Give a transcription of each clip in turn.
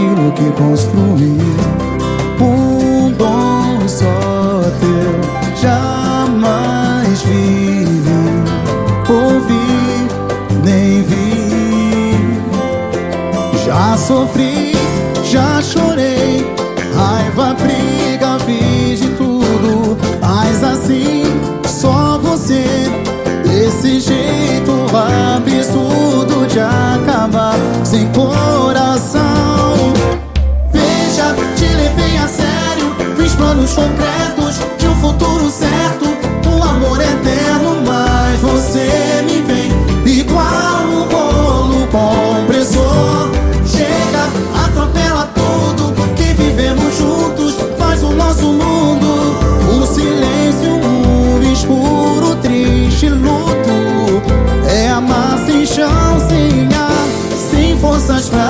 aquilo que construí. Um dom só teu, jamais vivi, ouvi, nem vi. Já sofri, já chorei, raiva, briga, fiz de tudo, mas assim só você, desse jeito absurdo de acabar sem coração. Concretos de um futuro certo, um amor eterno, mas você me vem igual um rolo compressor. Chega, atropela tudo que vivemos juntos, faz o nosso mundo um silêncio, um escuro, triste luto. É amar sem chão, sem ar, sem forças pra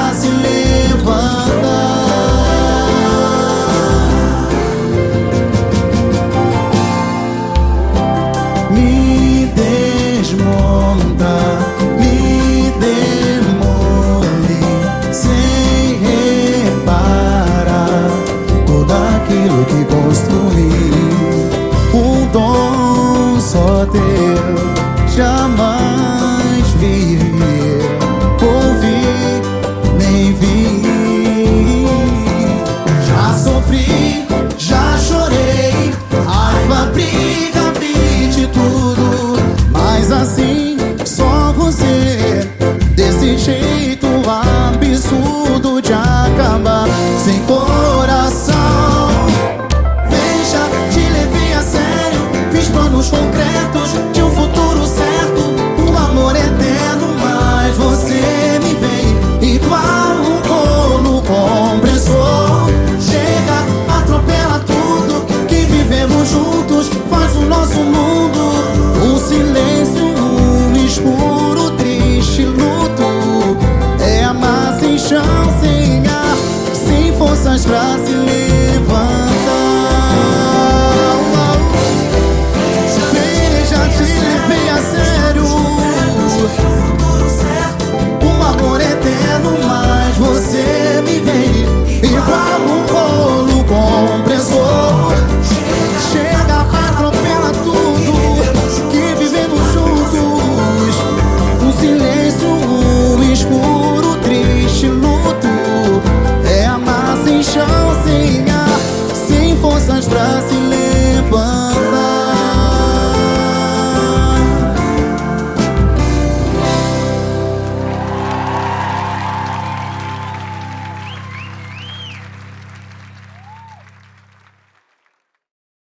só teu, jamais.